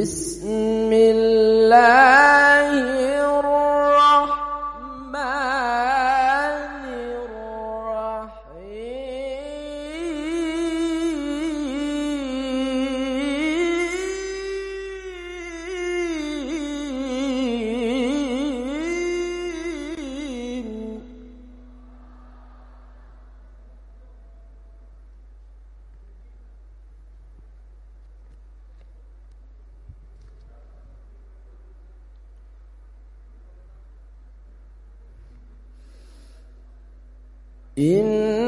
بسم الله إن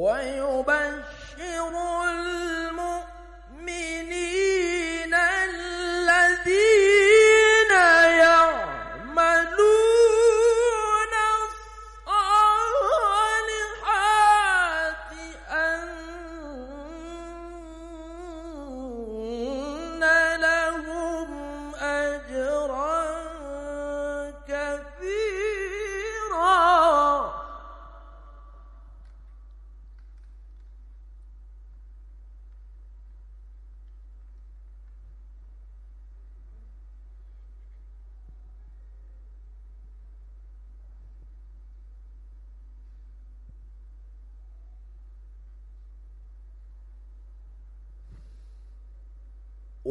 ويبشر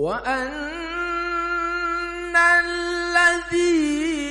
وأن الذين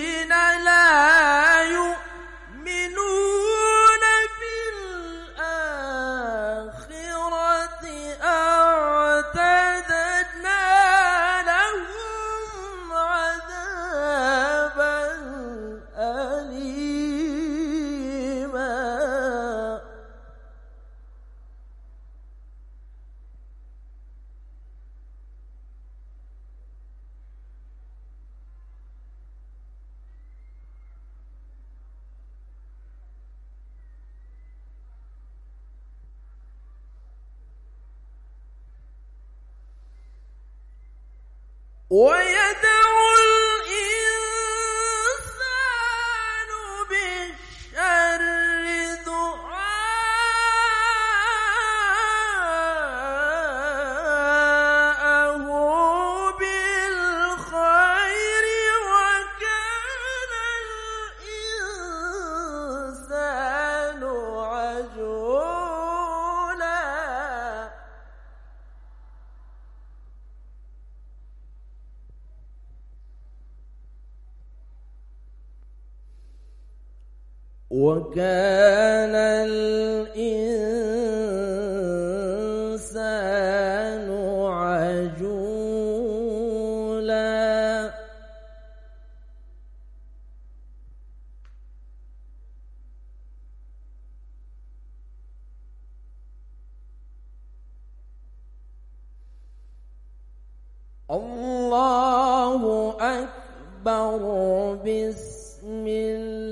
ويدعو وكان الإنسان عجولا. الله أكبر بسم الله.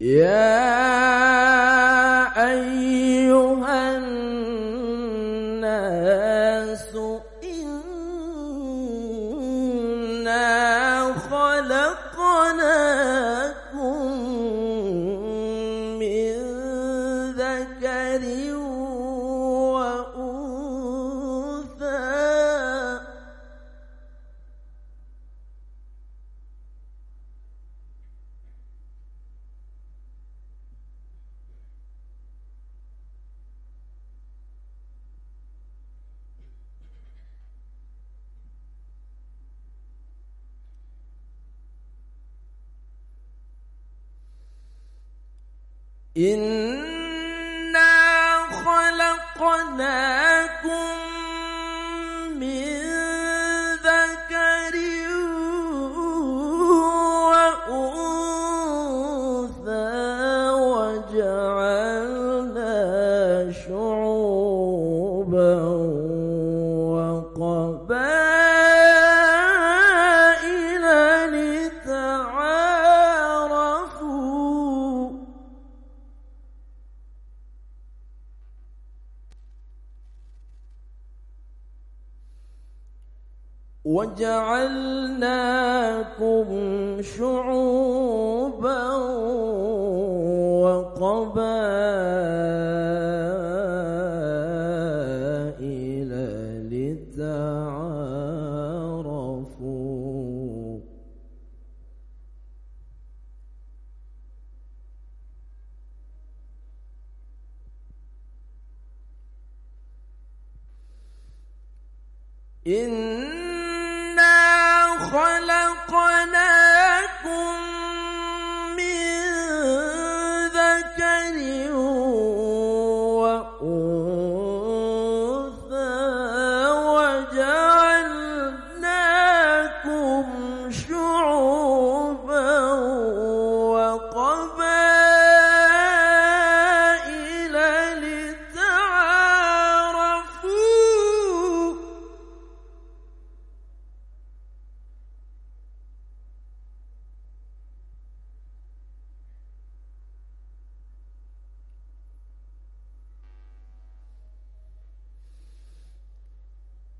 Yeah. إنا خلقناكم وجعلناكم شعوبا وقبائل لتعارفوا. إن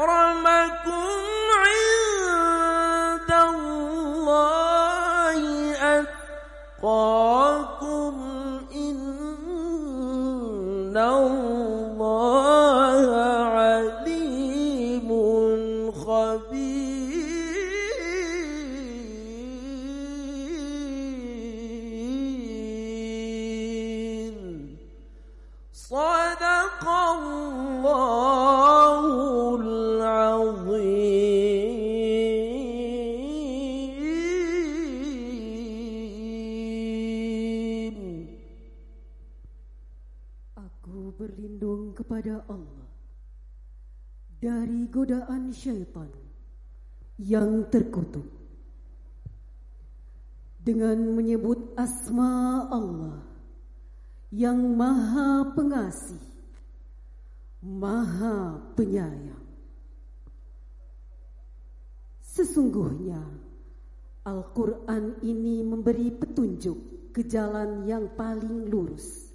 أكرمكم الله عليم خبير kepada Allah. Dari godaan syaitan yang terkutuk. Dengan menyebut asma Allah yang maha pengasih maha penyayang. Sesungguhnya Al-Quran ini memberi petunjuk ke jalan yang paling lurus